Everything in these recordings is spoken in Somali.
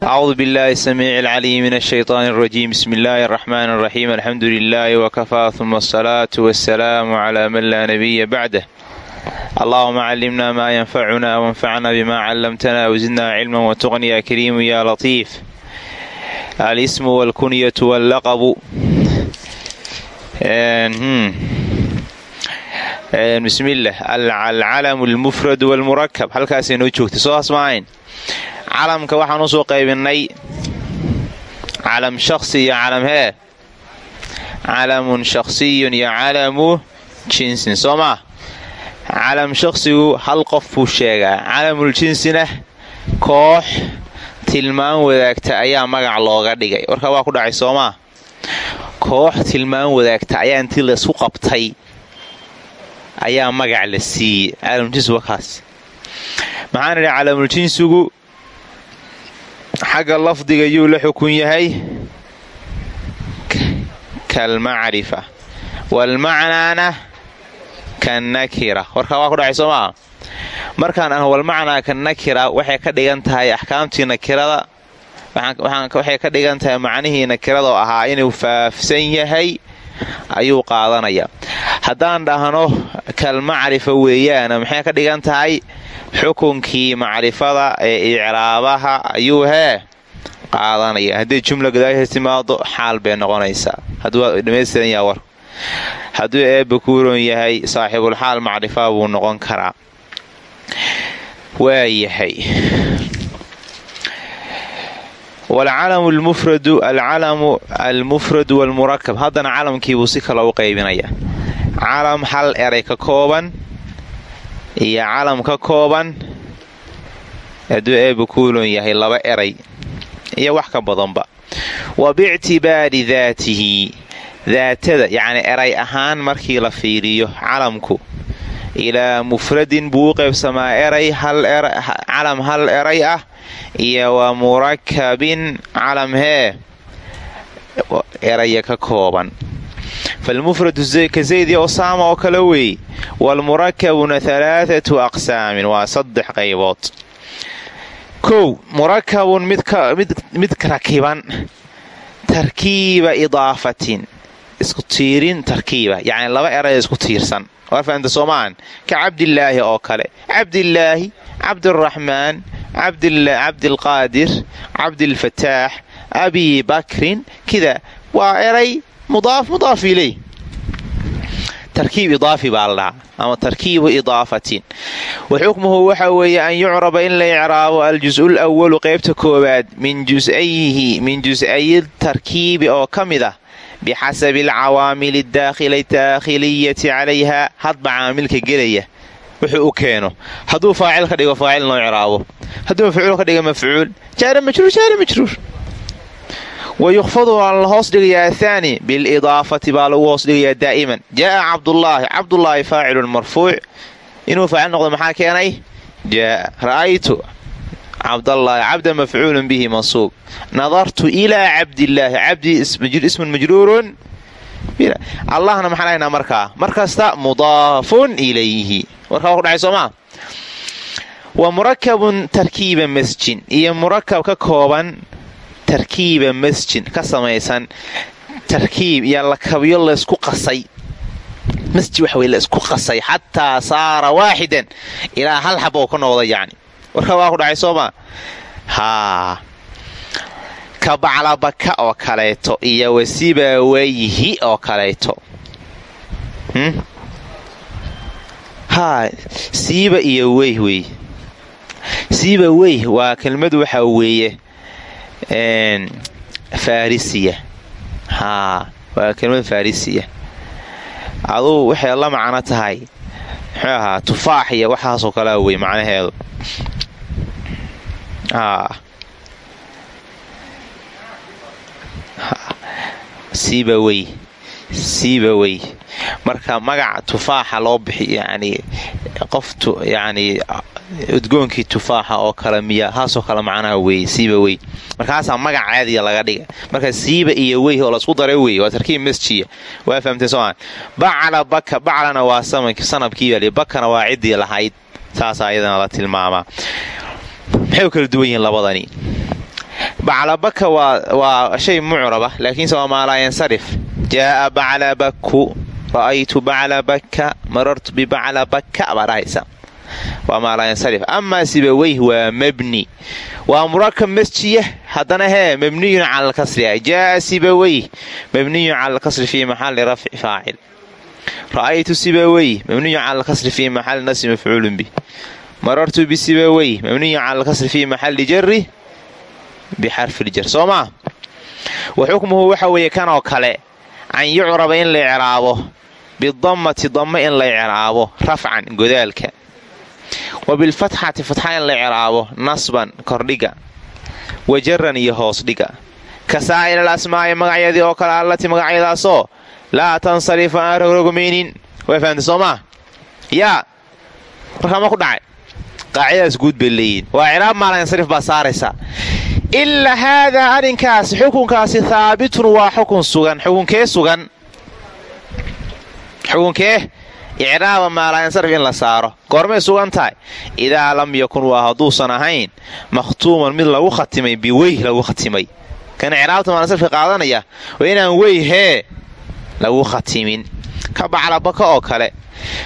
acuudu billaahi samiici alcaliim min ashaytaani alrajiim bismi illaahi araxmaan araxiim alxamdu lilaahi wakafaa uma asalaatu wasalaamu calaa man laa nabiya bacdah allaahuma callimnaa maa yanfacunaa wanfacnaa bimaa callamtanaa wasidnaa cilman watuqan yaa kariimu yaa latiif alismu walkunyatu wallaqabu bismi llah alcalamu almufrad walmurakab halkaasay noo joogtay soo hasmaahayn calamka waxaan u soo qaybinay. Calam shakhsi iyo calam hee? Calamun shakhsiyun iyo calamu jinsin soo calam shakhsigu hal qof buu sheegaa. Calamul jinsina koox tilmaan wadaagta ayaa magac looga dhigay. Warkaa waa ku dhacay soo maa koox tilmaan wadaagta ayaa intii laysku qabtay ayaa magac la siiyey. Caalamuljinsig wakaas maxaan idhi caalamul-jinsigu xagga lafdiga yuu la xukun yahay. Kalmacrifa. Walmacnaana kannakira warkaa waa ku dhacay soo maa markaan ah walmacnaa kannakira waxay ka dhigan tahay axkaamtii nakirada. Waxay ka dhigan tahay macnihii nakirada ahaa inuu faafsan yahay ayuu qaadanayaa haddaan dhahno kalmacrifa weeyaana maxay ka dhigan tahay? Xukunkii macrifada ee icraabaha ayuu hee qaadanaya. Haddii jumla gadaashiis timaado xaal bay noqonaysaa. Hadduu dhamaystiran yaha war. Hadduu eebba kuuron yahay saaxibulxaal macrifa buu noqon karaa. Waayahay. Walcalamu lmufradu alcalamu almufradu walmurakab haddana calamkiibuu si kale u qaybinaya calam hal eray ka kooban iyo calam ka kooban hadduu eebba kuuloon yahay laba eray iyo wax ka badanba. Wa biictibaari daatihi daatada yacni eray ahaan markii la fiiriyo calamku ilaa mufradin buu u qaybsamaa eray calam hal eray ah iyo wa murakabin calam hee eraya ka kooban falmufradu ka zayd iyo osaama oo kale weey waalmurakabuna halaathatu aqsaamin waa saddex qaybood kow murakabun mid rakiban tarkiiba idaafatin isku tiirin tarkiiba yacni laba eray isku tiirsan waa fahamta soomaan ka cabdillaahi oo kale cabdillaahi cabdiraxmaan cabdilqaadir cabdilfataax abi bakrin kida waa eray mudaaf mudaaf iley tarkiib idaafi baa la dhahaa ama tarkiibu idaafatin wa xukmuhu waxa weeye an yucraba in la icraabo aljus-u lwalu qaybta koowaad min jus'ayihi min jus'ayi tarkiibi oo ka mid ah bixasabi alcawaamili daakhiliyati calayha hadba wuxuu u keeno hadduu faacil ka dhigo faacil noo icraabo hadduu mafcuul ka dhigo mafcuul jaara majruur jaara majruur wa yukhfadu waa la hoos dhigayaa athaani bilidaafati baa lagu hoos dhigayaa daa'iman jaaa cabdullaahi cabdullaahi faacilun marfuuc inuu faacil noqdo maxaa keenay jaaa ra'aytu cabdallaahi cabda mafcuulun bihi mansuub nadartu ilaa cabdillaahi cabdii ismun majruurun allahna maxaan haynaa markaa mar kasta mudaafun ilayhi warkaa wa ku dhacay soomaa wa murakabun tarkiiba masjin iyo murakab ka kooban tarkiiba masjin ka samaysan tarkiib iyo lakabyo laysku qasay. Masjid waxa wey laysku qasay xataa saara waaxidan. Ilaa hal xaba oo ka noqda yacni warkaa waa ku dhacay soomaa haa. Ka oo kaleeto iyo wasibawayhi oo kaleeto. Haa siiba iyo weyh wey siiba weyh waa kelmadu waxaa weeye farisiya. Haa waa kelmad farisiya. Aduu waxay la macno tahay muxuu ahaa tufaax iyo waxaasoo kalea wey macnaheedu. Haa siibawey siibawey marka magaca tufaaxa loo bixi yani qof yani udgoonkii tufaaxa oo kale miya haasoo kale macnaha weeye siiba wey. Markaasaa magac caadiya laga dhiga. Marka siiba iyo wey oo la isku daray wey waa tarkiib masjiya. Waa fahamtay soomaa bacala baka baclana waa sanabkiibal bakana waa ciddii lahayd. Saasaa iyadana la tilmaamaa. Maxay u kala duwan yihiin labadani baclabaka waa shay mucraba laakiinse waa maalaayansarif jaaa baclabaku ra'aytu baclabaka marartu bibaclabaka baa dhahaysa waa maalaayansarif amaa sibaweyh waa mabni. Waa murakab masjiya haddana hee mabniyun cala alkasri jaaa sibaweyh mabniyun cala fii maxali rafci faacil. Ra'aytu sibaweyh mabniyun cala fii maxali nasri mafcuulun bih marartu bisibaweyh mabniyun cala fii maxali jari bixarfiljar soo maa wa xukmuhu waxa weeye kanoo kale an yucraba in la icraabo bidammati damma in la icraabo rafcan godaalka wa bilfatxati fatxa in la icraabo nasban kordhiga wa jaran iyo hoos dhiga ka saa'il al asmaa'i magacyadii oo kale allati magacyadaasoo laa tansarifu aan rogrogmaynin waa fahamta soo maa yaa markaama ku dhacay qaacidadaas guud bay leeyihiin waa icraab maalansarif baa saaraysa ilaa haadaa arrinkaasi xukunkaasi haabitun waa xukun sugan xukunkee sugan xukunkee icraaba maalayansarif in la saaro goormay sugan tahay idaa lam yakun waa hadduusan ahayn makhtuuman mid lagu khatimay biweyh lagu khatimay kan icraabta maalansarifka qaadanaya waa inaan weyhee lagu khatimin ka baclabaka oo kale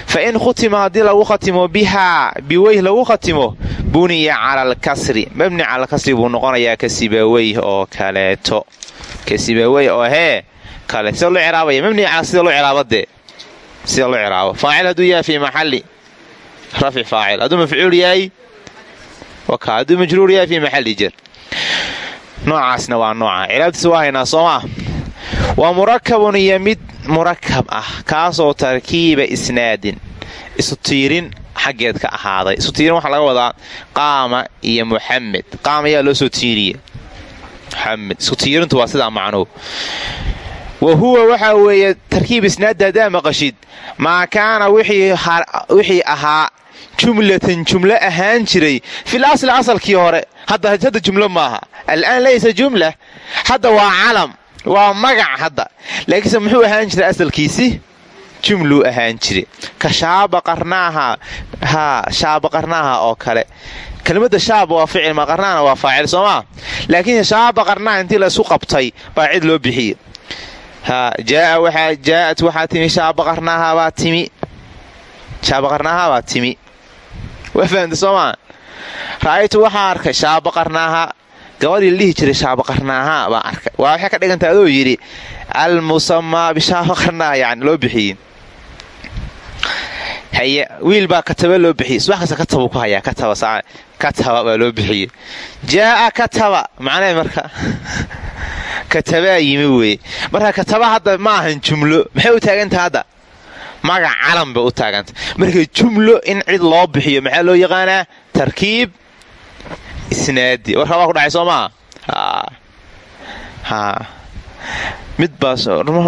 fa in khutima haddii lagu khatimo bihaa biweyh lagu khatimo buniya cala alkasri mabni cala alkasri buu noqonayaa ka sibaweyh oo kaleeto ka sibaweyh oo hee kale sida loo ciraabaya mabni cala sida loo ciraabadee sida loo ciraabo faacil hadduu yahay fii maxali rafci faacil hadduu mafcuul yahay waka hadduu majruur yahay fii maxali jar noocaasna waa nooca waa murakabun iyo mid murakab ah kaasoo tarkiiba isnaadin isu tiirin xaggeed ka ahaaday. Isu tiirin laga wadaa qaama iyo muxamed qaam ayaa loo soo tiiriye muxamed isu tiirintu waa wa huwa waxaa weeye tarkiib isnaadda haddaa maqashid maa kaana wixii ahaa jumlatan jumlo ahaan jiray fil asli asalkii hore. Hadda jumlo maaha. Al'aan laysa jumla hadda waa calam waa magac hadda. Laakiinse muxuu ahaan jiray asalkiisi? Jumluu ahaan jire ka shaabaqarnaaha haa shaabaqarnaaha oo kale. Kelmadda shaaba waa ficil maqarnaana waa faacil soomaa laakiinse shaabaqarnaaha intii laysku qabtay baa cid loo bixiye jaa'at waxaa timi shaabaqarnaahabaa timi. Shaabaqarnaahabaa timi. Waa fahamta soomaa ra'aytu waxaa arkay shaabaqarnaaha gabadhii la dhihi jiray shaabaqarnaaha baan arkay waa waxay ka dhiganta adoo yidhi almusamaa bishaabaqarnaaha yani loo bixiyey. Haye wiil baa kataba loo bixiyey. Subax kasta ku hayaa kataba kataba baa loo bixiyey. Jaa'a kataba macnahe marka katabaa yimi weeye. Marka kataba hadda ma ahan jumlo maxay u taagantaha hadda? Magac calam bay u taaganta. Marka jumlo in cid loo bixiyo maxaa loo yaqaanaa? Tarkiib isnaadi. Warkaa waa ku dhacay soo maa mid baas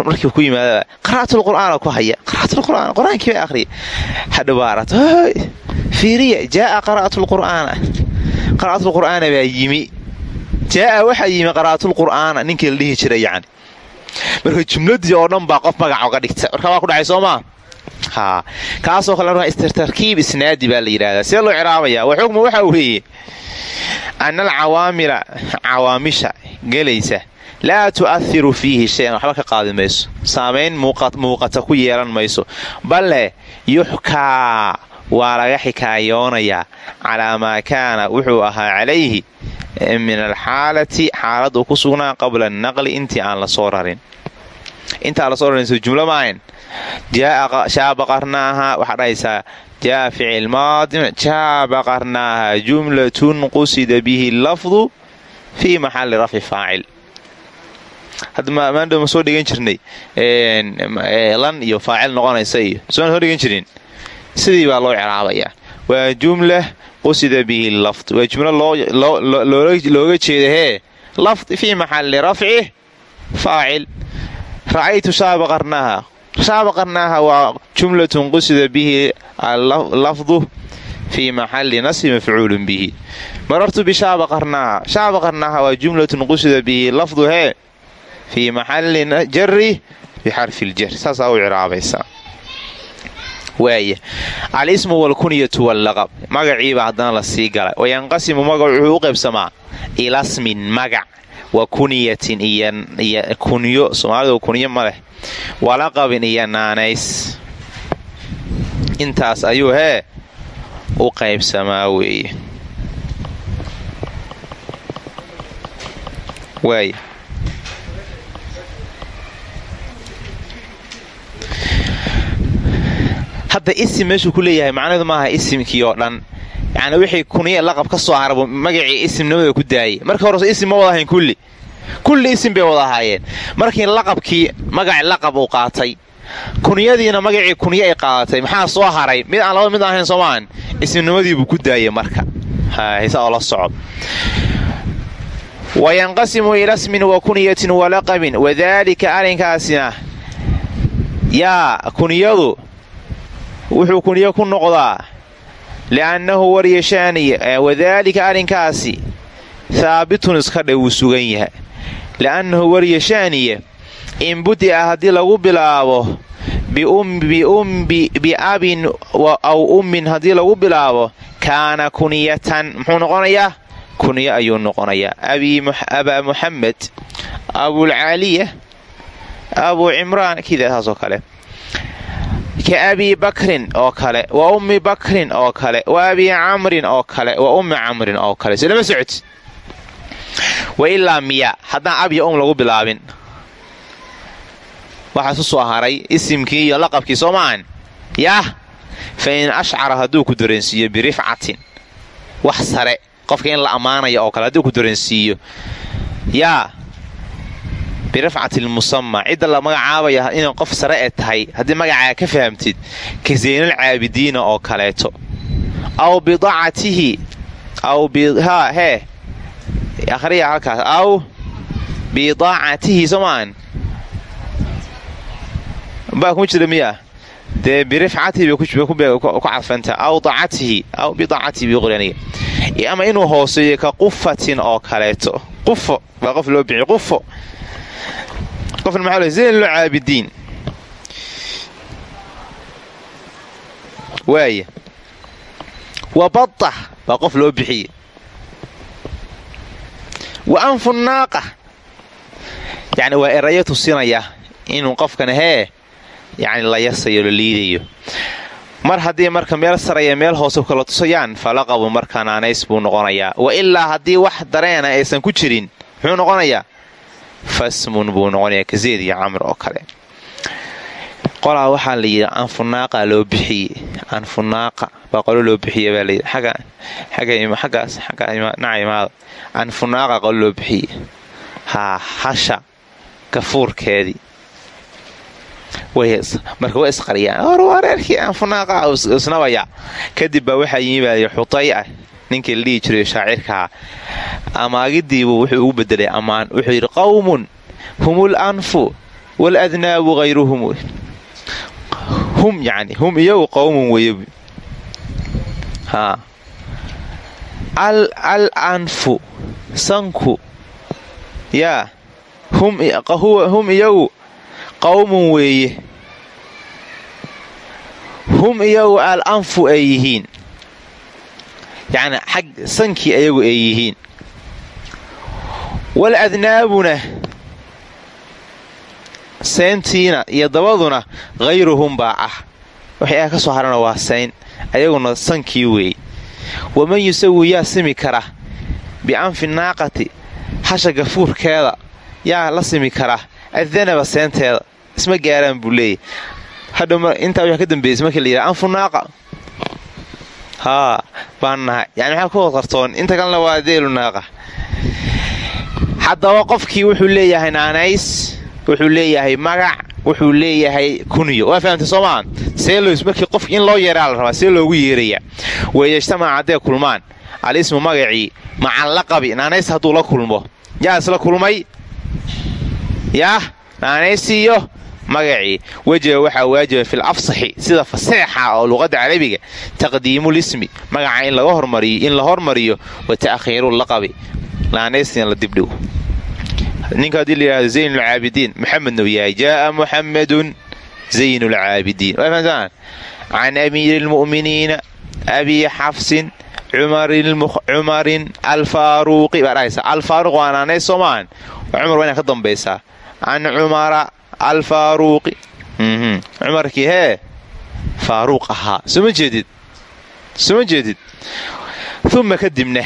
markii ku yimaada qara'atul qur'aana ku haya. Qara'atul qur'aan qur'aankii bay akhriya hadhawaarat fiiriya jaa'a qara'atul qur'aana. Qara'atul qur'aana baa yimi. Jaa'a waxaa yimi qara'atul qur'aana. Ninkii la dhihi jiray yacni. Marka jumladii oo dhan baa qof magac oga dhigta. Warkaa waa ku dhacay soo maa kaasoo kale markaa istarkiib isnaadi baa la yidhahdaa see loo ciraabaya wa xukmu waxaa weeye. Ana alcawaamila cawaamisha gelaysa laa tu'ahiru fiihi shayan. Waxba ka qaadi mayso. Saamayn muuqata ku yeelan mayso. Balle yuxkaa waa laga xikaayoonayaa calaa maa kaana wuxuu ahaa calayhi min alxaalati xaalad uu ku sugnaa qabla annaqli intii aan la soo rarin. Intaan la soo rarin so jumlo maahayn shaabaqarnaaha waxaa dhahaysaa jaa ficil maadin shaabaqarnaaha jumlatun qusida bihi lafdu fii maxalli rafci faacil hadda ma soo dhigan jirnay lan iyo faacil noqonaysa iyo soaan soo dhigan jirin sidii baa loo ciraabayaa waa jumla qusida bihi lafd waa jumlo looga jeeda lafd fii maxalli rafci faacil ra'aytu shaabaqarnaaha shaabaqarnaaha waa jumlatun qusida bihi lafdu fii maxalli nasbi mafcuulun bihi marartu bishaabaqarnaaha shaabaqarnaaha waa jumlatun qusida bihi lafdu hee fii maxalli jari bixarfi ljar saasaa u ciraabaysaa waaya alismu walkunyatu wallaqab magaciibaa haddana la sii galay wayanqasimu magacu wuxuu u qaybsamaa ilasmin magac wa kuniyatin iyo kunyo soomaalidu kunyo ma leh. Walaqabin iyo naanays. Intaas ayuu hee u qaybsamaa weeye. Waay hadda isim meeshuu ku leeyahay macnaheedu maaha isimkii oo dhan yani wixii kuniya laqab ka soo harabo magacii isimnimada ku daayay. Marka hore isim ma wada kulli. Kulli isim bay wada markii laqabkii magaci laqab uu qaatay kunyadiina magacii kunyo ay qaadatay. Maxaa soo haray? Mid aan laba mid ahayn soomaan ismnimadiibuu ku daayay marka. La soco. Wayanqasimu ila smin wa kunyatin walaqabin wadaalika arrinkaasina yaa kunyadu wuxuu kunyo ku li'annahu waryashaaniya wadaalika arrinkaasi haabitun iska dhe wuu sugan yahay li'annahu waryashaaniya in budi'a haddii lagu bilaabo biabin aw ummin haddii lagu bilaabo kaana kuniyatan muxuu noqonayaa kunyo ayuu noqonayaa abaa muxamed abulcaaliya abuu cimraan kida saasoo kale ka abii bakrin oo kale wa ummi bakrin oo kale wa abii camrin oo kale wa ummi camrin oo kale. So lama socod? Wa ilaa miya. Haddaan abya um lagu bilaabin. Waxaa isu soo haray isimkii iyo laqabkii soo maahan yaah! Fa in ashcara hadduu ku dareensiiyo birifcatin wax sare qofka in la ammaanaya oo kale hadduu ku dareensiiyo. Yaa birafcati lmusama cidda la magacaabaya inay qof sare ee tahay haddii magacaa ka fahamtid ka zaynal caabidiina oo kaleeto. Aw bidacatihi hee akhriya halkaas. Aw bidaacatihi soomaan baa kuma jira miya? Dee birifcatihi bay ku cadfanta aw dacatihi aw bidaacatihi biqolaniga ama inuu hooseeyo ka qufatin oo kaleeto. Qufo baa qof loo bixiy qufo qofna maxaa zayn loo caabidiin waaya wa badax baa qof loo bixiye wa anfu naaqa yacni waa erayo tusinaya inuu qofkan hee yacni la yasayo la liidayo. Mar haddii marka meel saraya meel hoose kala tusayaan falaqabu markaa naanays buu noqonayaa. Wa ilaa haddii wax dareena aysan ku jirin muxuu noqonayaa fasmun buu noqonayaa kazeed iyo camr oo kale. Qolaa waxaa la yidhi anfunaaqa loo bixiye anfunaaqa. Baa qolo loo bixiye baa layidhi xaggaas xaggaasnaca imaada anfunaaqa qolo loo bixiye haa hasha gafuurkeedii marka way isqariyaan. Hor wareerkii anfunaaqa isnabaya kadib baa waxaa yimi baa xutay ah ninkii la dhihi jiray shaacirkaa amaagidiibuu wuxuu ugu bedelay ammaan. Wuxuu yidhi qawmun humul anfu waladnaabu hayruhum hum yani hum iyagu qawmun haa al anfu sanku. Yaa hum iyagu qawmun weeye. Hum iyagu al anfu ay yacni xag sankii ayagu ay yihiin. Wal adnaabuna seyntiina iyo dabaduna hayruhum baa ah. Waxay ka soo harana waa sayn ayaguna sankii weeye waman yusawi yaa simi kara bicanfi naaqati hasha gafuurkeeda yaa la simi kara addanaba seenteeda isma gaaraan buu leeyahy hadha intaa waxaa ka dambeeyey markii la anfu naaqa haa baan nahay yani maxaa ku qartoon inta kalena waa deelu naaqa. Haddaba qofkii wuxuu leeyahay naanays wuxuu leeyahay magac wuxuu leeyahay kunyo waa fahamtay soomaa seelos markii qof in loo yeeraa la rabaa see loogu yeerayaa. Weeyajtamaca hadday kulmaan. Alismu magacii macan laqabi naanays hadduu la kulmo. Yaa isla kulmay? Yaah naanaysiiyo magacii wejiga waxaa waajiba fil afsaxi sida faseexa oo luqadda carabiga taqdiimulismi magaca in la hormariyo wa ta'khiiru laqabi. Naanaysina la dibdhigo. Ninka haddii layidhahdo zaynulcaabidiin maxamedna u yahay jaaa muxamedun zaynulcaabidiin can amiiri lmu'miniina abii xafsin cumarin alfaaruuqi baa dhahaysa alfaaruq waa naanay soomaan. Cumar waa inaa ka dambaysaa. An cumara alfaaruuqi cumarkii hee? Faaruuq ahaa. Soma jeedid? Soma jeedid? Uma kadibna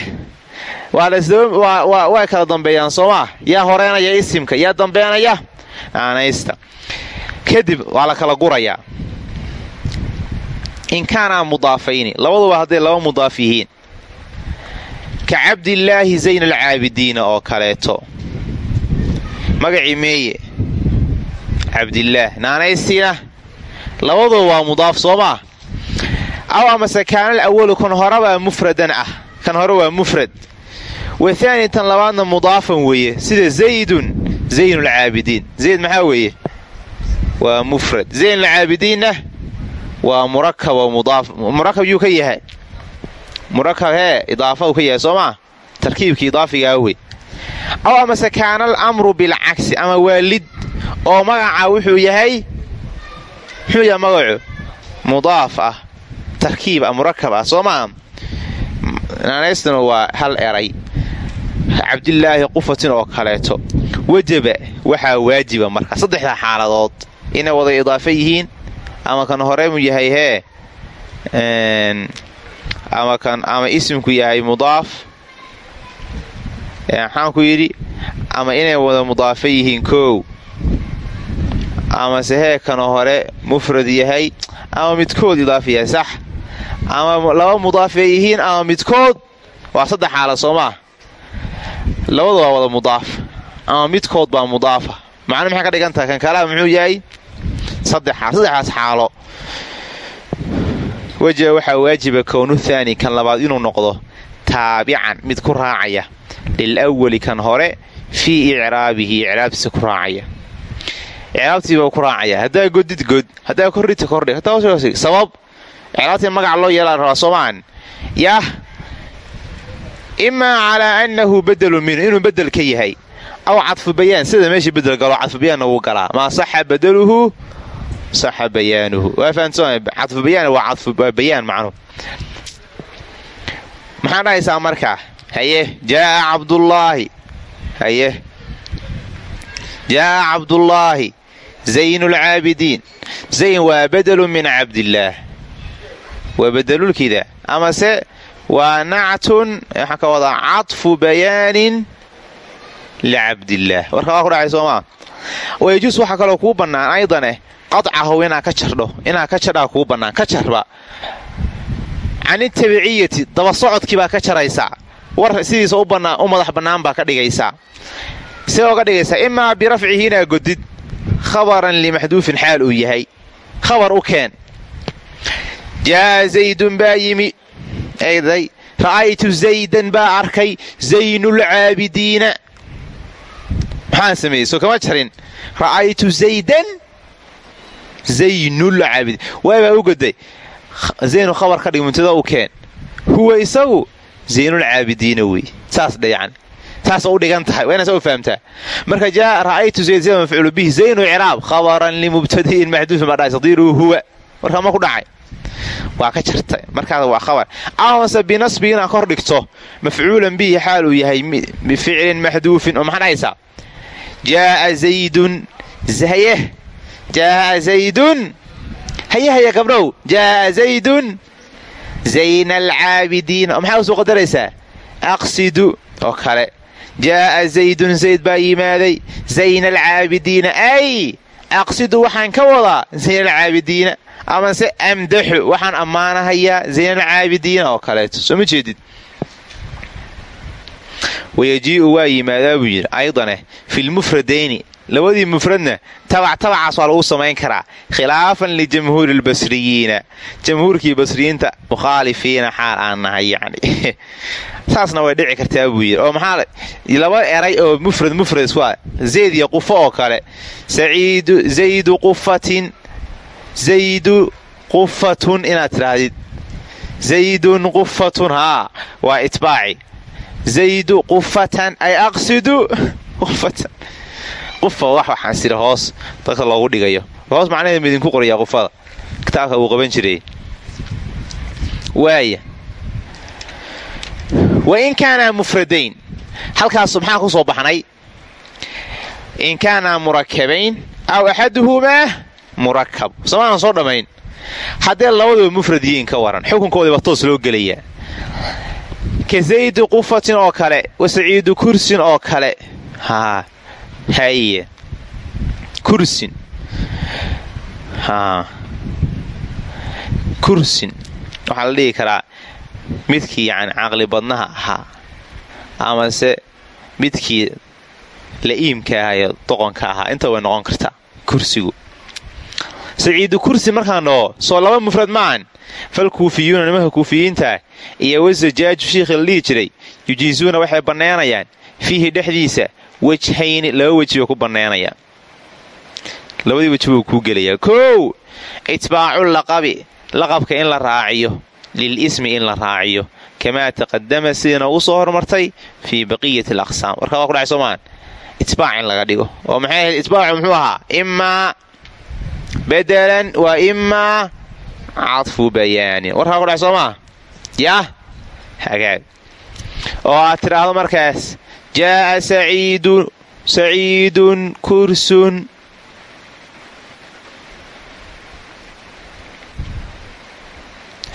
way kala dambeeyaan soomaa yaa horeenaya isimka yaa dambeenaya aanaysta kadib waa la kala gurayaa. In kaanaa mudaafayni labaduba hadday laba mudaaf yihiin. Ka cabdillaahi zayn alcaabidiina oo kaleeto. Magacii meeye cabdillaah naanaystiina labaduba waa mudaaf soo maa aw amase kaanal awalu kan horebaa mufradan ah. Kan hore waa mufrad. Wathaani tan labaadna mudaafan weeye. Sida zaydun zaynulcaabidiin zayd maxaa weeye? Waa mufrad. Zaynulcaabidiinna waa murakab oo mudaaf murakab yuu ka yahay. Murakab hee idaafa uu ka yahay soo maa tarkiibkii idaafigaa wey aw amase kaana al amru bilcagsi ama waalid oo magaca wuxuu yahay muxuu yahay magacu? Mudaaf ah. Tarkiib ah murakab ah. Soo maa naanaystuna waa hal eray. Cabdilaahi qufatin oo kaleeto. Wajaba waxaa waajiba marka. Saddexda xaaladood inay wada idaafa yihiin ama kan horemu yahay hee ama kan ama isimku yahay mudaaf maxaanku yidhi ama inay wada mudaafa yihiin koow amase kana hore mufrad yahay ama midkood idaafa yahay sax. Ama laba mudaaf ay yihiin ama midkood waa saddex xaala soo maa labadu waa wada mudaaf ama midkood baa mudaafa. Macnu maxay ka dhigan tahay? Kan kalea muxuu yahay saddexaas xaalo. Wajaba waxaa waajiba kownu thaani kan labaad inuu noqdo taabican mid ku raacaya. Lil awali kan hore fii icraabihi icraabtiisa ku icraabtiibaa ku raacaya haddaa godid god haddaa kordhita kordhi sabab icraabtii magaca loo yeelaa rabaa soomaan yah imaa annahu badelun minhu inuu bedel ka yahay aw cadfu bayaan sida meeshii bedel galo cadfubayaanna wuu galaa maa saxa badaluhu saxa bayaanuhu waa fahamsan cadfu bayaan waa cadfu bayaan macnuhu maxaa dhahaysaa markaa haye jaaa cabdullaahi haye jaaa cabdullaahi zaynulcaabidiin zayn waa bedelun min cabdillaah waa bedelulkida amase waa nactun waxaan ka wadaa cadfu bayaanin licabdillaah warka waa ku dhacay soomaa wayajuus waxaa kaloo kuu bannaan aydaneh qadcahu inaa ka jardho inaa ka jardhaa kuu bannaan ka jarba canitabiiciyati daba socodkii baa ka jaraysaa war sidiisa u madax bannaan baa ka dhigaysaa inaa godid khabaran limaxduufin xaal uu yahay. Khabar u keen. Jaa'a zaydun baa yimi. Eeday ra'aytu zaydan baa arkay zaynulcaabidiina maxaan sameeyey? Soo kama jarin. Ra'aytu zaydan zaynulcaabidiin waabaa u goday. Zaynu khabar ka dhig muntada u keen. Huwa isagu zaynulcaabidiina wey saas dhe saasa u dhigan tahay. Waa inaa u fahamtaa. Marka jaa ra'aytu zayd zayd mafcuulu bihi zaynu icraab khabaran limubtadi'in maxduufin baa dhahay sadiiruhu huwa. Warkaa ma ku dhacay. Waa ka jartay markaas waa khabar. Amase binasbi inaad kor dhigto mafcuulan bihi xaal uu yahay bificlin maxduufin oo maxaa dhahaysaa jaaa zaydun haye jaaa zaydun haye haye gabdhow jaaa zaydun zayna alcaabidiin oo maxaa u soo qadaraysaa aqsidu oo kale jaaa zaydun zayd baa yimaaday zayna alcaabidiina ay aqsidu waxaan ka wadaa zayna alcaabidiina amase amdaxu waxaan ammaanahayaa zaynalcaabidiina oo kaleeto soo ma jeedid wayajii'u waa yimaadaa buu yidhi labadii mufradna tabac tabacaas waa lagu samayn karaa khilaafan lijamhuuri lbasriyiina jamhuurkii basriyiinta mukhaalifiina xaal aan nahay yani saasna way dhici kartaa buu yidhi oo maxaa laba eray oo mufrad mufrad waa zayd iyo qufo oo kale saciidu zaydu qufatin zaydu qufatun inaad tidhaahdid zaydun qufatun haa waa itbaaci zaydu qufatan ay aqsidu qufatan qufa wax waxaan sira hoos dadka loogu dhigayo. Hoos macnaheed midinku qorayaa qufada kitaabka uu qaban jiray. Waaya wa in kaanaa mufradayn. Halkaas maxaa ku soo baxnay. In kaanaa murakabayn aw axaduhumaa murakab soomaanan soo dhammayn haddee labaduba mufrad ka waran xukunkoodii baa toos loo gelayaa. Ka saydu qufatin oo kale wa saciidu kursin oo kale haye kursin. Kursin. Waxaa la dhihi karaa midkii yani caqli badnaha ahaa amase midkii la'iimka ahayo doqonka ahaa. Inta way noqon kartaa kursigu. Saciidu kursi markaan dhaho soo laba mufrad maahan fal kuufiyuuna nimanka kuufiyiintaa iyo wasajaaju shiikhi la dhihi jiray. Yujiisuuna waxay bannaynayaan fiihi dhexdiisa wejhayni laba weji bay ku bannaynayaan labadii weji buu kuu gelayaa. Kow! Itbaacu laqabi. Laqabka in la raaciyo. Lil ismi in la raaciyo. Kamaa taqadama sidiina u soo hormartay fii baqiyati alaqsaam. Warkaa waa ku dhacay soomaan itbaac in laga dhigo. Oo maxay ahayd? Itbaacu muxuu ahaa? Imaa bedelan wa imaa cadfu bayaanin warkaa ku dhacay soo maa yaah! Hagaag. Oo aad tidhaahdo markaas jaa'a saciidun kursun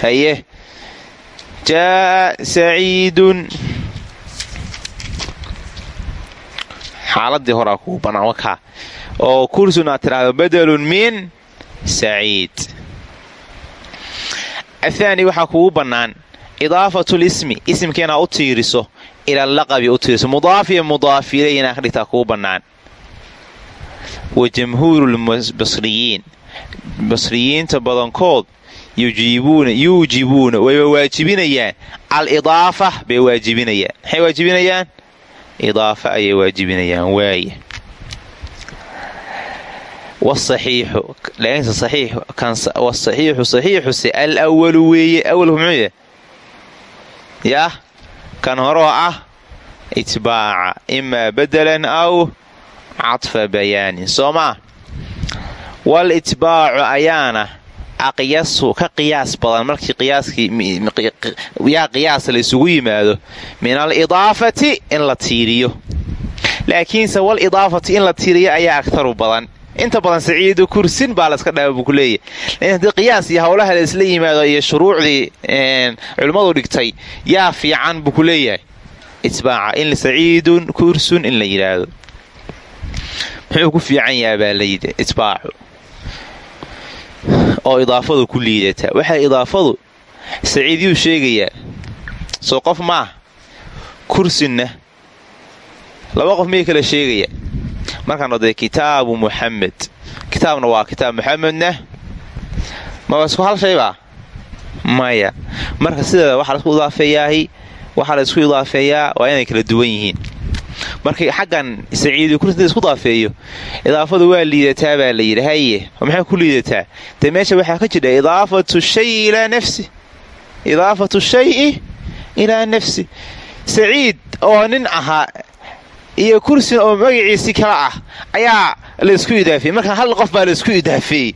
haye jaa'a saciidun xaaladii horaa kugu bannaan wakaa oo kursun aad tidhaahdo bedelun min saciid athaani waxaa kugu bannaan idaafatu lismi isimka inaad u tiiriso ila laqabi u tiiriso mudaafiya mudaafiley inaad ka dhigtaa kugu bannaan wa jamhuuru lbasriyiin basriyiinta badankood yuujibuuna wayba waajibinayaan alidaafa bay waajibinayaan maxay waajibinayaan idaafa ayay waajibinayaan waaya wasaxiixu saxiixuse al walu weeye awalku muxuu yahay yaah kan horoo ah itbaaca imaa badalan aw cadfa bayaanin soo maa wal itbaacu ayaana aqyasu ka qiyaas badan markii qiyaaskiyaa qiyaas la isugu yimaado min al idaafati in la tiiriyo. Laakiinse wal idaafati in la tiiriyo ayaa agtaru badan inta badan saciidu kursin baa laska dhaaba buu ku leeyahy haddii qiyaas iyo howlaha la isla yimaado iyo shuruucdii culimmadu dhigtay yaa fiican buu ku leeyahay. Itbaaca in saciidun kursun in la yidhaahdo muxuu ku fiican yaha baa layidhi itbaacu oo idaafadu ku liidataa. Waxaa idaafadu saciidyuu sheegayaa. Soo qof maah kursinna laba qof miyay kala sheegaya markaan oday kitaabu muxamed kitaabna waa kitaab muxamedna maba isku hal shaybaa maya. Marka sideeda waxaa la isku idaafeeyaahi waxaa la isku idaafeeyaa waa inay kala duwan yihiin. Markii xaggan saciidu kursinta isku daafeeyo idaafadu waa liidataa baa la yidhi haye maxay ku liidataa? Dee meesha waxaa ka jidha idaafatu shayi ilaa nafsi. Idaafatu shayi ilaa nafsi. Saciid oo nin ahaa iyo kursin oo magaciisi kala ah ayaa laysku idaafeeyey marka hal qof baa laysku idaafeeyey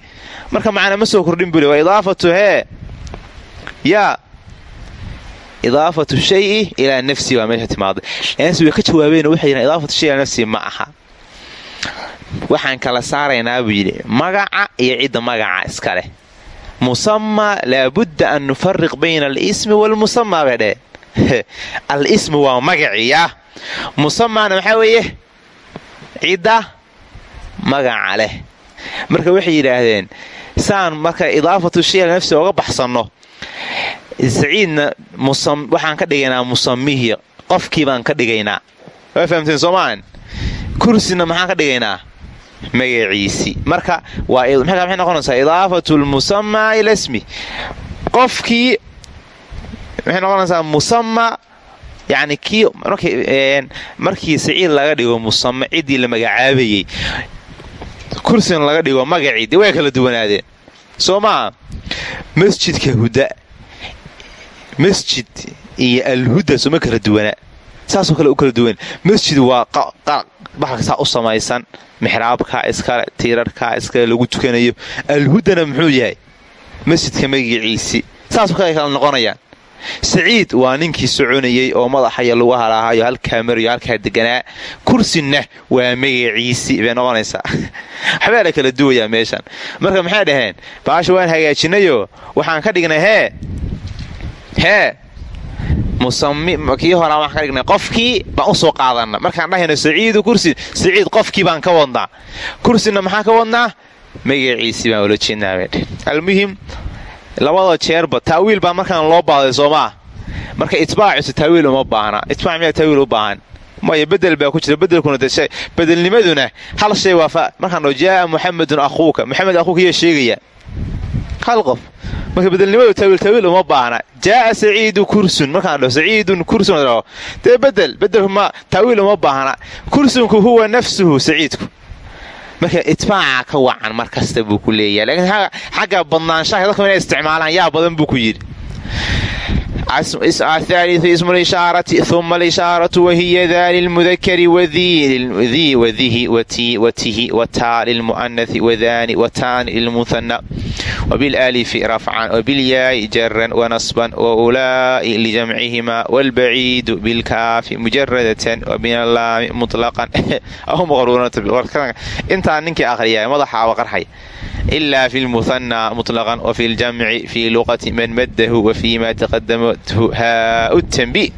marka macnaa ma soo kordhin bule waa idaafatu hee yaa idaafatu shayi ilaa nafsi baa meesha timaaday s way ka jawaabeen waxay yidhaen idaafatu shay ilaa nafsi ma aha. Waxaan kala saaraynaa buu yidhi magaca iyo cidda magaca iska leh. Musamaa laabudda an nufariq bayna alismi waalmusamaa bay al-ismu waa magaciya musamaana maxaa weeye? Cidda magaca leh. Marka waxay yidhaahdeen saan marka idaafatu shay nafsi oga baxsanno saciidna waxaan ka dhigaynaa musamihii qofkii baan ka dhigaynaa. Waa fahamteen soomaan kursina maxaan ka dhigaynaa? Magaciisii marka maxay noqonaysaa? Idaafatu lmusamaa ila qofkii maxay noqonaysaa musama yani kii markii saciid laga dhigo musama ciddii la magacaabayey. Kursina laga dhigo magacii dee way kala duwanaadeen. Soo maa masjidka huda masjid iyo alhuda soma kala duwana saasoo kale u kala duwan masjid waa baxalka saa u samaysan mixraabkaa iskale tiirarkaa iskale lagu tukanayo. Alhudana muxuu yahay? Masjidka magaciisi saasoo kale ay kala noqonayaan saciid waa ninkii soconayey oo madaxaya lagu halaahayo halkaa marayo halkaa deganaa. Kursina waa magaciisi bay noqonaysaa. Waxbaa la kala duwayaa meeshan. Marka maxay dhaheen? Baasha waan hagaajinayoo waxaan ka dhignay hee? Hee? Kii horaa waxaan ka dhignay qofkii baan u soo qaadana markaan dhahayno saciidu kursi saciid qofkii baan ka wadnaa. Kursina maxaan ka wadnaa? Magaciisii baan ula jeednaa almuhim labada jeerba taawiil baa markaan loo baaday soomaa marka itbaacisu taawiil uma baahna. Itbaac miyaa taawiil u baahan? Maya bedel baa ku jira. Bedelkuna bedelnimaduna hal shay waa markaan dho jaaa muxamedun akhuuka. Muxamed akhuuka yaa sheegaya. Hal qof. Marka bedelnimadu taawiil taawiil uma baahna. Jaaa saciidu kursun. Markaan dho saciidun kursun. Dee bedel bedelkuma taawiil uma baahna. Kursunku huwa nafsuhu saciidku marka itbaaca ka wacan mar kasta buu ku leeyahay. Laakiin xagga badnaanshaha dadku inay isticmaalaan yaa badan buu ku yidhi athaliu ismu lishaarati uma alishaaratu wahiya daa lilmudakari wadii wadihi watii watihi wataa lilmu'anasi wadaani wataani lilmuhana wabilalifi rafcan wabilyaa'i jaran wanasban waulaa'i lijamcihima waalbaciidu bilkaafi mujaradatan wabinalaami mutlaqan aw maqruunata intaa ninkii akhriya madaxaaba qarxay ilaa fi lmuhanaa mutlaqan wafi ljamci fii luqati man maddahu wa fii ma taqadamathu haau tanbi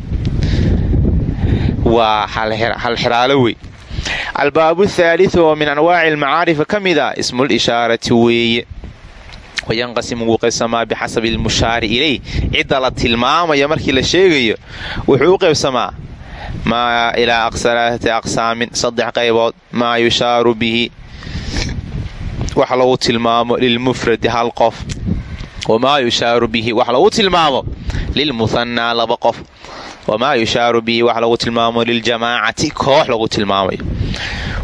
waa halxiraalo wey albaabu thaaliu oo min anwaaci almacaarifa ka mida ismulishaarati weeye wayanqasimu wuu qaybsamaa bixasabi almushaari ileyh cidda la tilmaamaya markii la sheegayo wuxuu u qaybsamaa maa ilaa salaasati aqsaamin saddex qaybood maa yushaaru bihi wax lagu tilmaamo lilmufradi hal qof. Wamaa yushaaru bihi wax lagu tilmaamo lilmuhanaa laba qof. Wamaa yushaaru bihi wax lagu tilmaamo liljamaacati koox lagu tilmaamayo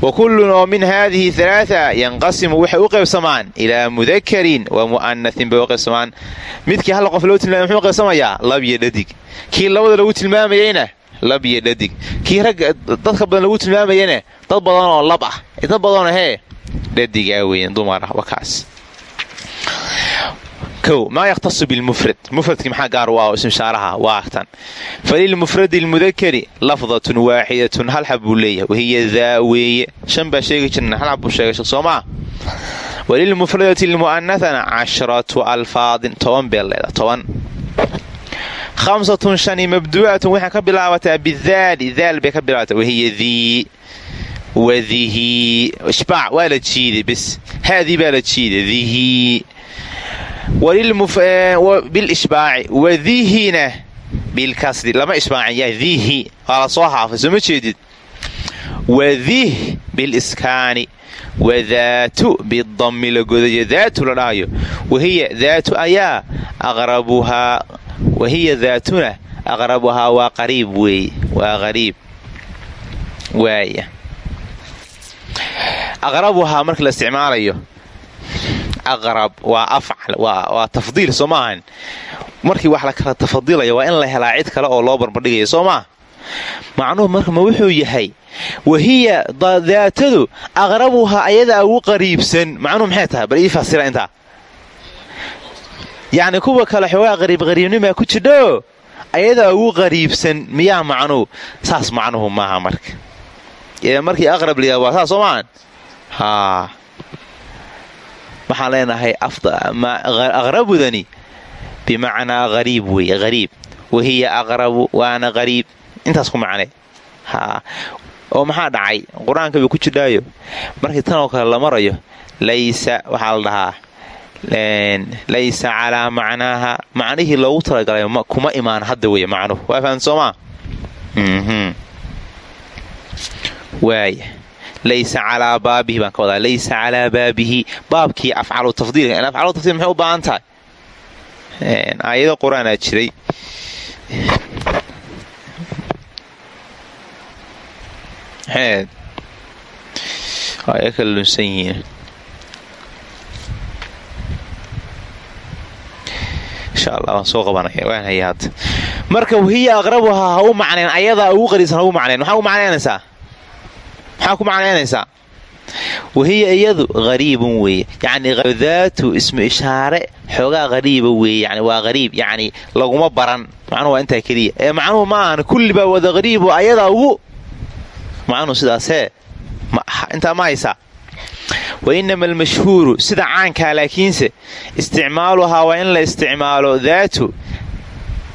wa oo min haadihi alaaa yanqasimu waxay u qaybsamaan ilaa mudakarin wa mu'anasin bay u qaybsamaan. Midkii hal qof loo tilmaamay muxuu qaybsamayaa lab iyo dhadig. Kii labada lagu tilmaamayeyna? Lab iyo dhadig. Kii ragga dadka badan lagu tilmaamayana dad badan oo lab ah. Dad badanoo hee dhadigaa weyn dumara wakaas. Kow maa yakhtasu bilmufrad? Mufradkii maxaa gaar u ah ismishaaraha waa tan falilmufradi lmudakari lafdatun waaxidatun hal xab buu leeyahay. Wahiya daa weeye. Shan baa sheegi jirna hal xab buu sheegay sooma walilmufradati lmu'anahana cashratu alfaadin toban bee leeda toban. Hamsatun shani mabdu'atun waxay ka bilaabataa wadihi ishbaac waa la jiiday bes haadii baa la jiiday dihi bilishbaaci wadihina bilkasri lama ishbaacaya dihi waa la soo haafay soo ma jeedid wadih biliskaani wadaatu bidammi la godayo daatu la dhahayo wahiya daatu ayaa aqrabuhaa wahiya daatuna aqrabuhaa waa qariib weeye waa qariib waaya aqrabuhaa marka la isticmaalayo. Aqrab waa afcal waa tafdiil soo maahan markii wax la kala tafadilaya waa in la helaa cid kale oo loo barbardhigaya soo macnuhu marka ma wuxuu yahay wahiya daatadu aqrabuhaa ayadaa ugu qariibsan. Macnuhu maxay tahay? Bal ii fasira intaa. Yacni kuwa kale xoogaa qariib qariibnimaa ku jidho? Ayadaa ugu qariibsan miyaa macnuhu? Saas macnuhu maaha marka. Markii aqrab liyaa waa saas soo waxaan leenahay aqrabudani bimacnaa qariib wey qariib wahiya aqrabu waana qariib intaas ku macne. Oo maxaa dhacay? Qur'aanka bay ku jidhaayo. Markii tanoo kale la marayo laysa waxaa la dhahaa laysa calaa macnaaha. Macnihii loogu talagalay kuma imaan hadda wey macnuhu. Waa fahan soomaa waaya laysa calaa baabihi baan ka wadaa. Laysa calaa baabihi baabkii afcalu tafdiilka afcalu tafdiil maxay u baahan tahay? Aayado qur'aanaa jiray. Ay kala lunsan yihiin. Insha allah waan soo qabanaya waan haya hadda marka wahiya aqrabuhaa ha u macnayn ayadaa ugu qariisan ha u macnayn maxaa u macnaynaysaa maxaa ku macnaynaysaa? Wahiya iyadu qariibun weeye. Yacni daatu ismu ishaare xoogaa hariiba weeye. Yani waa hariib yacni laguma baran. Macnuhu waa intaa keliya. Ee macnuhu ma ahan kulli baa wada hariibo ayadaa ugu. Macnuhu sidaasee intaa ma haysaa. Wa almashhuuru sida caankaa laakiinse isticmaaluhaa waa in la isticmaalo daatu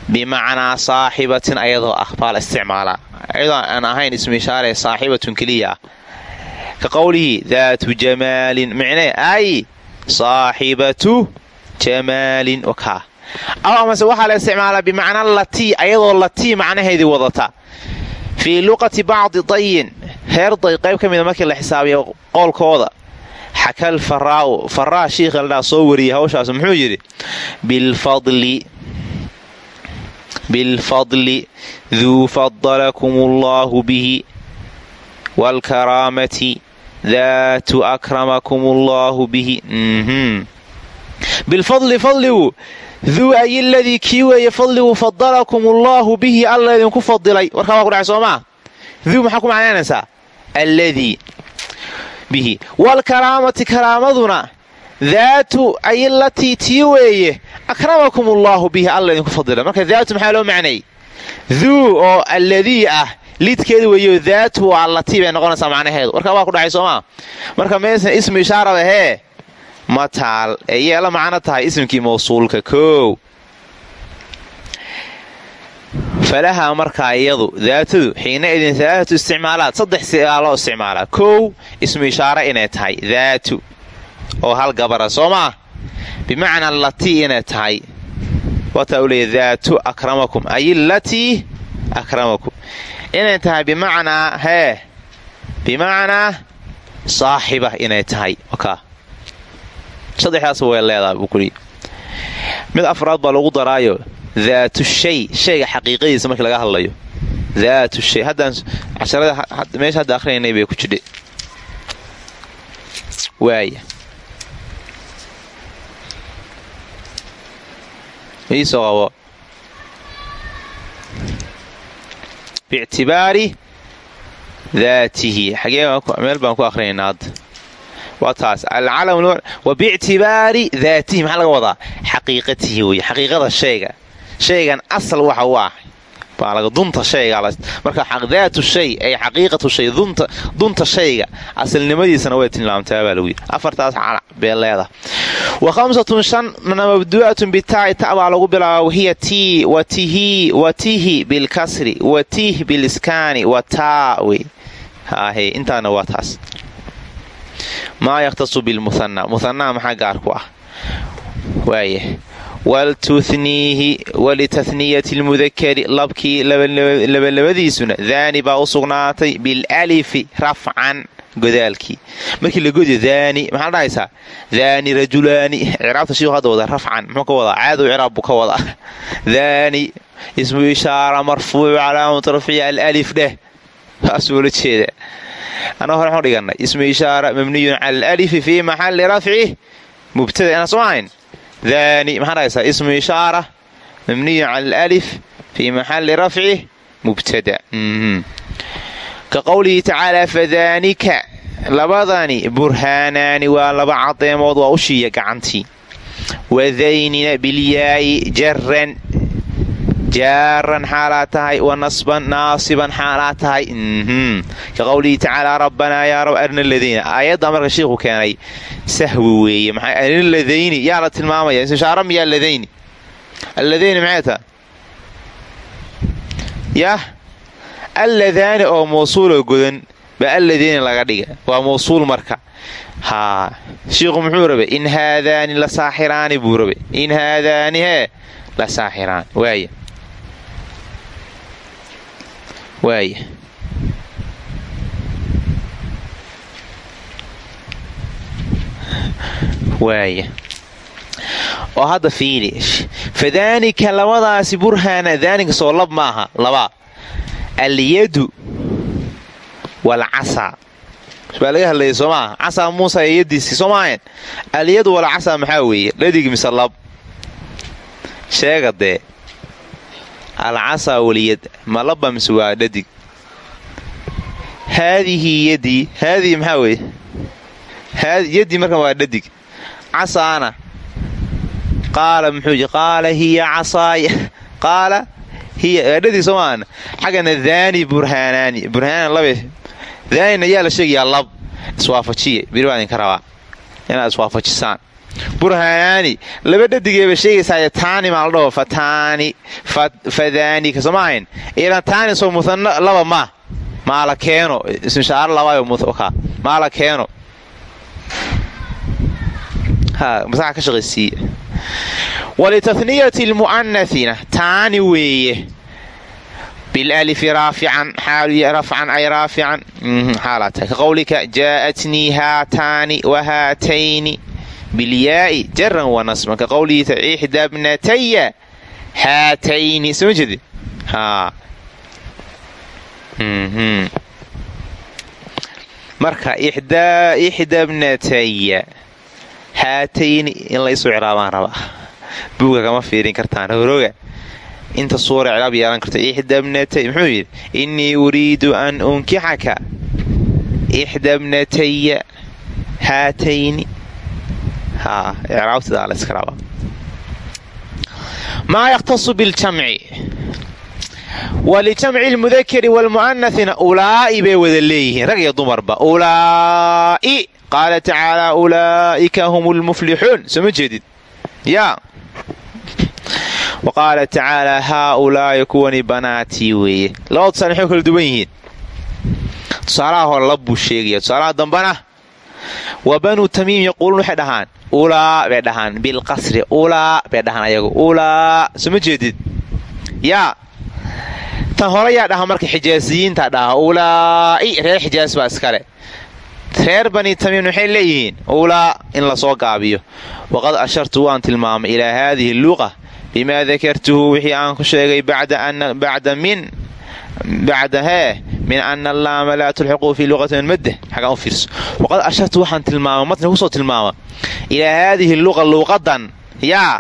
bimacnaa saaxibatin ayadoo ah baa la isticmaalaa ayadoo aan ahayn ismishaare saaxibatun keliya ka qowlihi daatu jamaalin micnee ay saaxibatu jamaalin wakaa aw amase waxaa la isticmaalaa bimacnaa latii ayadoo latii macnaheedii wadata fii luqati bacdi dayin reer day qayb ka mida markii la xisaabiyo qowlkooda xakal faraa'u faraa shiikha ladhaa soo wariyay hawshaas muxuu yidhi bilfadli duu fadalakum allaahu bihi waalkaraamati daatu akramakum allaahu bihi bilfadli fadligu duu ay ladii kii weeye fadligu fadalakum allaahu bihi alla idinku fadilay warkaa waa ku dhacay soo maa duu maxaa ku macnaynaysaa alladii bihi waalkaraamati karaamaduna daatu ay latii tii weeye akramakum allaahu bihi alla idinku duu oo alladii ah lidkeeda weeyo daatu waa latii bay noqonaysaa macnaheedu. Warkaa waa ku dhacay soo maa marka meesan ismu ishaaraba hee ma taal. Ee yeela macno tahay ismkii mawsuulka koow. Falahaa markaa iyadu daatadu xiina idin alaaatu isticmaalaad. Saddex siaa loo isticmaalaa. Kow ismu ishaare inay tahay. Daatu oo hal gabara soo maa bimacnaa latii inay tahay wataa u leeya daatu akramakum ay latii akramakum inay tahay bimacnaa hee bimacnaa saaxiba inay tahay saddexdaas way leedahay buu kuli mid afraad baa lagu daraayo daatu shay shayga xaqiiqadiisa markii laga hadlayo daatu shay haddaan casharada meesha hadda ahrinaynay bay ku jidhay waaya iisoo qabo biictibaari daatihi xagee meel baan ku ahrinaynaa hadda waa taas. Wa biictibaari daatihi. Maxaa laga wadaa? Xaqiiqatihi wey xaqiiqada shayga. Shaygan asal waxa u ah dunta shaygamarka daatu shay ay xaqiiqatu shay dunta shayga asalnimadiisana way tilmaamtaa baa lagu yidhi. Afartaas bee leeda wa khamsatun shan mabdu'atun bitaa'i ta baa lagu bilaaba wahiya tii wa tihi wa tihi bilkasri wa tih biliskaani wa taa wey haahe intaana waa taas. Maa yakhtasu bilmuhanaa muhanaa maxaa gaar ku ah? Waaya waltuniihi walitaniyati lmudakari labkii labalabadiisuna daani baa u sugnaatay bilalifi markii la godiyo daani maxaa dhahaysaa daani rajulaani ciraabta shiiku hadda wada rafcan muxuu ka wadaa caadow ciraab buu ka wadaa daani ismu ishaara marfuucu calaamatu rafciya alalif dheh saasuu ula jeeda anaa hore waxu dhiganay ismu ishaara mabniyun cala alalifi fii maxalli rafci mubtada inaan soo ahayn daani maxaa dhahaysaa ismu ishaara mabniyun cala alalif fii maxalli rafci mubtada. Ka qowlihi tacaala fadaanika labadani burhaanaani waa laba cadeemood waa ushiiya gacantii. Wadaynina bilyaa'i jaran jaaran xaalaa tahay wa nasban naasiban xaalaa tahay ka qowlihi tacaala rabbanaa yaa rab arina ladayna aayadda marka shiikhu keenay sahwi weeye maxaa arina ladayni yaa la tilmaamaya ismushaara miyaa ladayni alladayni maxay taha yah alladaani oo mawsuuloo godan baa alladayni laga dhiga waa mawsuul marka haa shiikhu muxuu rabay in haadaani la saaxiraani buu rabay in haadaani hee la saaxiraan waaya waaya waaya oo hadda fiili fadaanika labadaasi burhaana daanika soo lab maaha. Labaa alyadu walcasaa baa laga hadlayay soo maaha. Casaa muusa ee yadiisii soo maahayn. Alyadu walcasaa maxaa weeye? Dhadig mise lab. Sheega dee alcasaa waliyad ma laba mise waa dhadig haadihii yadii haadihi maxaa weeye? Yadii markan waa dhadig. Casaana. Qaala muxuu yii qaala hiya casaaya. Qaala hiya eedhadii soomaana xaggana daani burhaanaani burhaanaan labe daanina yaa la sheegayaa lab. Iswaafajiya biri baa idinka rabaa. Inaad iswaafajisaan burhaanaani laba dhadigeeba sheegaysaa taani maa la dhaho fataani fadaani ka soo ma ahayn ilan taani soo muhano laba maa maala keeno ismishaaro labaayo maala keeno. Masaxa ka shaqaysiiya walitaniyati lmu'anathina taani weeye. Bilalifi raafican rafcan ay raafican. Xaalata ka qowlika jaa'atnii haataani wahaatayni bilyaa'i jaran wanasban ka qowlihi ixda bnataya haatayni soma jeedi marka ixda bnataya haatayni in la isu ciraabaan rabaa buuga kama fiirin kartaan horoga inta suura ciraab yeelan karta ixda bnatay muxuu yidhi innii uriidu an unkixaka ixda bnataya haatayni craabtidaa la iska rabaa maa yakhtasu biljamci walijamci lmudakari waalmu'anathina ulaa'i bay wada leeyihiin rag iyo dumarba ulaa'i qaala tacaala ulaa'ika hum lmuflixuun soo ma jeedid yaa wa qaala tacaalaa haaulaa'i kuwani banaatii weeye labada tusaale maxay kala duwan yihiin tusaalaha hore lab buu sheegaya tusaalaha dambana wa banuu tamiim yaquuluun waxay dhahaan ulaa bay dhahaan bilqasri ulaa bay dhahaan ayagu ulaa soo ma jeedid. Yaa tan hore yaa dhaha marka xijaasiyiinta dhaha ulaa'i reer xijaas baa iskale reer bani tamiim waxay leeyihiin ulaa in la soo gaabiyo. Waqad ashartu waan tilmaamay ilaa haadihi luqa bimaa dakartuhu wixii aan ku sheegay bacda min bacda hee min ana allaama laa tulxiquu fii luqati madde xagaan u fiirso waqad ashartu waxaan tilmaama matni ku soo tilmaama ilaa haadihi luqa luuqadan yaa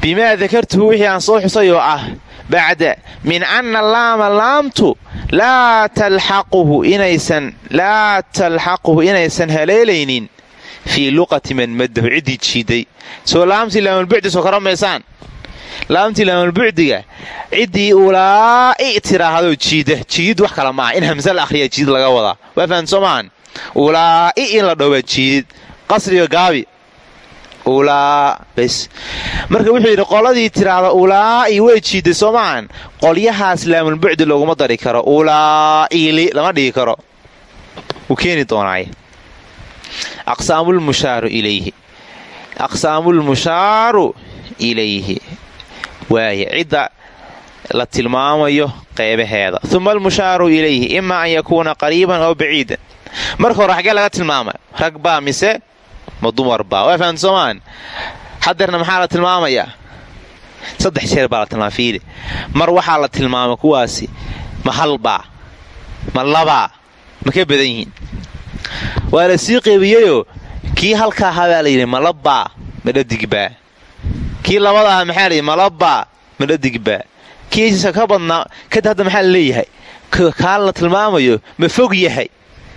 bimaa dakartuhu wixii aan soo xusay oo ah bacda min ana laama laamtu laa talxaquhu inaysan haleelaynin fii luqati man maddahu ciddii jiiday soo laamtii laamulbucdi soo karamaysaan laamtii laamulbucdiga ciddii ulaa'i tiraahdo jiida jiidid wax kala maaha in hamse la akhriya jiidid laga wadaa. Waa fahamsoo maahan ulaa'i in la dhowaa jiidid qasriga gaabi. Marka wuxuu yidhi qoladii tiraahda ulaa'i way jiiday soo maahan qolyahaas laamulbucdi looguma dari karo. Ulaa'ili lama dhigi karo. Wuu keeni doonaay aqsaamulmushaaru ilayhi waaya cidda la tilmaamayo qeybaheeda. Uma almushaaru ilayhi ima an yakuuna qariiban oo baciidan. Marka hore xaggee laga tilmaama rag baa mise ma dumar baa. Waa fahamta soomaan hadeerna maxaa la tilmaamayaa saddex jeer baa la tilmaama fiili. Mar waxaa la tilmaamay kuwaasi ma halbaa ma labaa ma ka badan yihiin. Waa la sii qeybiyeyoo? Kii halka ahaa baa layidhi ma labbaa ma dhadigbaa kii labada aha maxaa layidhi ma labbaa ma dhadigbaa kiisa ka badnaa kadib hadda maxaa la leeyahay? Kaa la tilmaamayo ma fog yahay.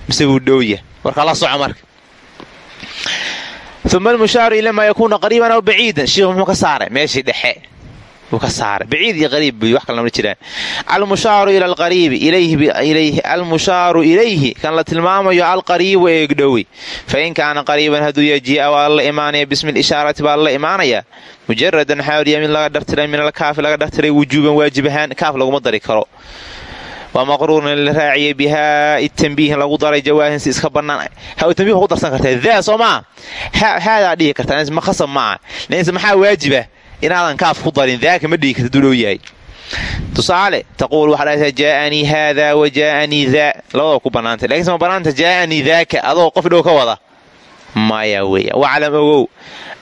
Mise wuu dhow yahay. Warka la soco marka. Uma almushaaru ila maa yakuuna qariiban aw baciidan. Shiikhu muxuu ka saaray meeshii dhexe ka saaray baciid iyo qariib buy wax kalama jiraan almushaaru ila alqariibi ilayhi almushaaru ilayhi. Kan la tilmaamayo alqariibu ee egdhowi. Fain kaana qariiban hadduu yajii'a waa la imaanaya bismi lishaarati baa la imaanaya. Mujaradan xaawliya mid laga dhartiray min alkaafi laga dhartiray wujuuban waajib ahaan kaaf laguma dari karo. Waa maqruuran la raaciyay bihaa tanbiihin lagu daray jawaahinsi iska bannaan. Tanbih ku darsan kartaa daa soo maa. Haadaa dhihi kartaa ma khasab maaha. Maxaa waajiba inaadan kaaf ku darin daaka ma dhihi karta dhow yahay tusaale taquul waxaa dhahaysaa jaa'anii haadaa wa jaa'anii daa labadaba ku bannaantay lakiinse ma bannaanta jaa'anii daaka adoo qof dhow ka wada maya weya waclam ogow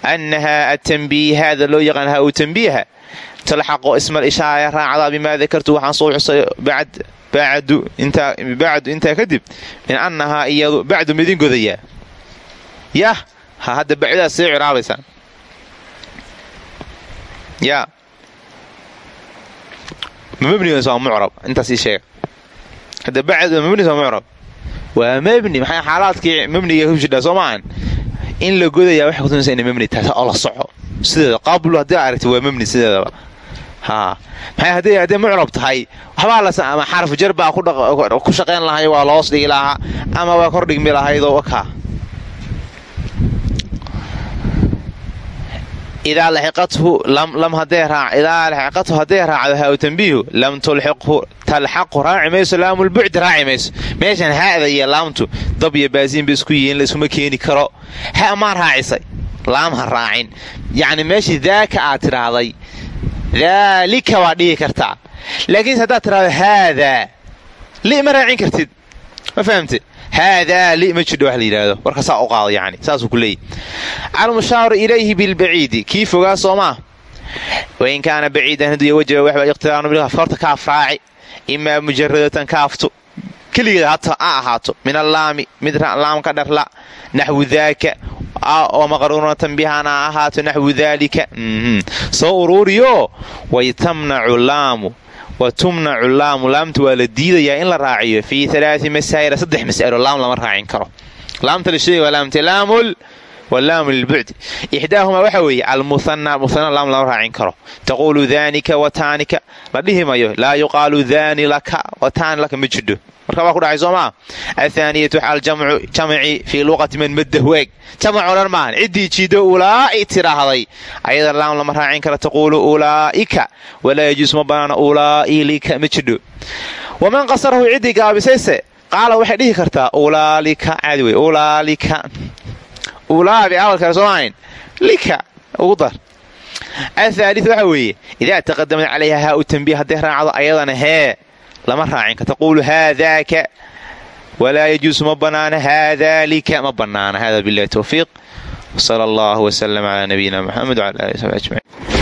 annahaa atanbiih haada loo yaqaan ha u tanbiiha talxaqo ismal ishaara raacdaa bimaa dakartu waxaan soo xusay bacdu intaa kadib min annahaa iyadu bacdu midin godayaa yah ha hadda bacdaas see ciraabaysaan yaa ma mebnigas waa mucrab intaas ii sheega hadda bacdu mebnis waa mucrab waa mebni maxay xaalaadkii mebniga ku jidhaa soo maahan in la godayaa waxay kutusinaysa inay mabni tahay oo la soco sideeda qablu haddii aragti waa mabni sideedaba haa maxay hadday hadday mucrab tahay waxbaa la ama xarfu jar baa ku shaqayn lahay waa loos dhigi lahaa ama waa kor dhigmi lahaydoo wakaa idaa laxiqathu hadday raacdo haa u tambiihu lam tulxiqhu talxaqhu raaci mayso laamulbucdi raaci mayso meeshan haada iyo laamtu dab iyo baasiin ba isku yihiin layskuma keeni karo ha maa raacisay laam ha raacin yacni meeshii daaka aad tidhaahday daalika waa dhihi kartaa laakiinse haddaad tidhahdo haadaa li ma raacin kartid ma haadaa li ma jidho wax la yidhaahdo warka saa u qaado yani saasuu ku leeyahy almushaaru ilayhi bilbaciidi kii fogaa soo maa wain kaana baciidan hadduu wajaba waxba iqtiraanu bil horta kaaf raaci imaa mujaradatan kaaftu keligeed hata a ahaato min allaami mid laam ka dharla naxwu daaka oo maqruunatan bihana ahaato naxwu daalika soo uruuriyo way tamnacu laamu wa tumnacu laamu laamta waa la diidayaa in la raaciyo fii alaai masaa'ila saddex mas'alo laam lama raacin karo. Laamta la sheegay waa laamta laamul walaamu lilbucdi ixdaahumaa waxa weeye almuhana muhana laam lama raacin karo taquulu daanika wa taanika la dhihi mayo laa yuqaalu daani laka marka waa ku dhacay soo maa athaaniyatu aljamcu jamci fii luqati man madahweeg jamacoo dhan maahan ciddii jiido ulaa'i tidhaahday ayada laam lama raacin kara taquulu ulaa'ika walaa yajuus ma banaana ulaa'i lika ma jidho qasarahu ciddii gaabisayse qaala waxay dhihi kartaa ulaalika caadi wey ulaalika ulaabi awalkale soo maahayn lika ugu dar. Athaalith waxa weeye idaa taqadamad calayha haa u tambiih hadday raacdo ayadana hee lama raacin ka taquulu haadaaka walaa yajuusu ma banaana haadaalika ma banaana. Hada bilahi towfiiq wsala allahu wslm cala nabiyina muxamed wcala ali sabi ajmaciin